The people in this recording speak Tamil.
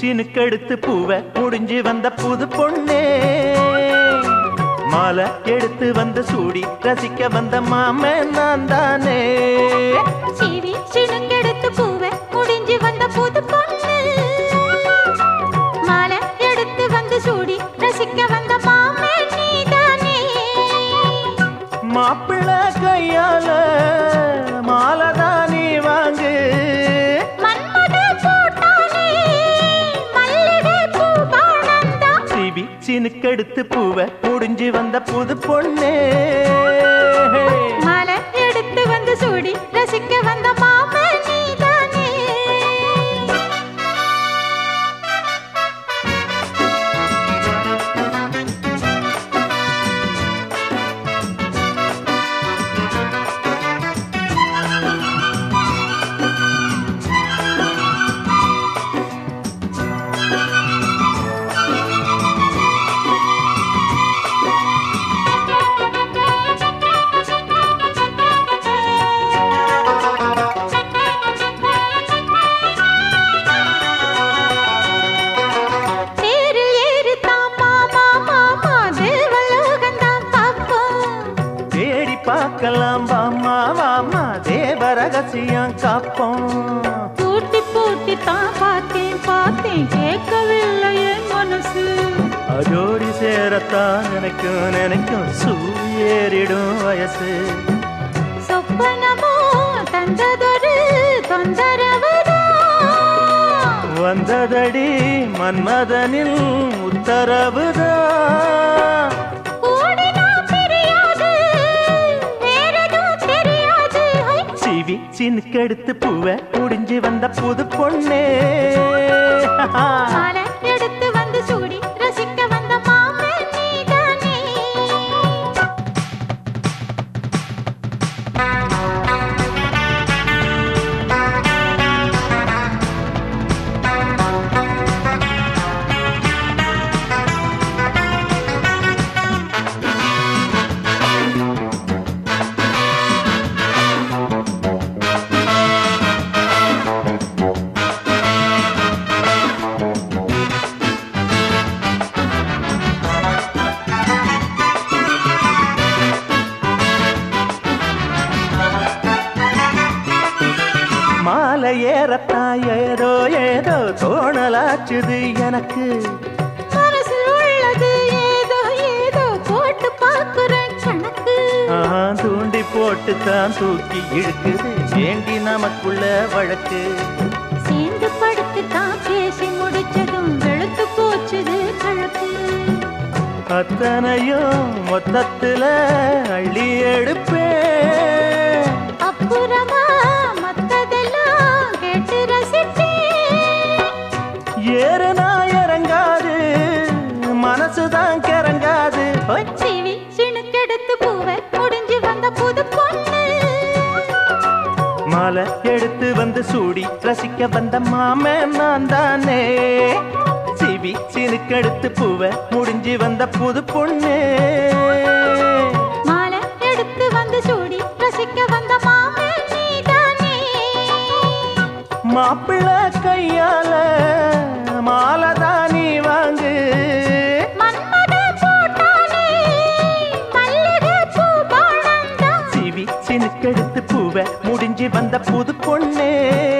சினுக்கெடுத்து பூவை முடிஞ்சு வந்த புது பொண்ணே. மாலை எடுத்து வந்து சூடி ரசிக்க வந்த மாமன் நான் தானே சினுக்கெடுத்து பூவை புடிஞ்சு வந்த புது பொண்ணே. மாலை எடுத்து வந்து சூடி ரசிக்க ரகசியம் காப்போம். பூட்டி பூட்டி தான் பார்த்தேன் பார்த்தேன் கேட்கவில்லை என் மனசு. அதோடி சேரத்தான் நினைக்கும் நினைக்கும் சூரியேறிடும் வயசு. சொப்பனமோ தந்ததொரு தொந்தரவுதான் வந்ததடி மன்மதனில் உத்தரவுதான் சிவி சினுக்கெடுத்து பூவை முடிஞ்சு வந்த புது பொண்ணே. மாலை ஏறத்தான் ஏதோ ஏதோ தோணலாச்சுது எனக்கு. தூண்டி போட்டு தான் தூக்கி இழுக்குது. ஏண்டி நமக்குள்ள வழக்கு? சேர்ந்து படுத்து தான் பேசி முடிச்சதும் வெளுத்து போச்சுது கழக்கு அத்தனையும் மொத்தத்துல அள்ளி எடுப்பேன். அப்புறமா மாலை எடுத்து வந்து சூடி ரசிக்க வந்த மாமன் நான் தானே சிவி சினுக்கெடுத்து பூவை முடிஞ்சு வந்த புது பொண்ணு. மாமே மாப்பிள்ள கையால மாலை தான் நீ வாங்கு. சிவி சினுக்கெடுத்து வந்த புது பொண்ணே.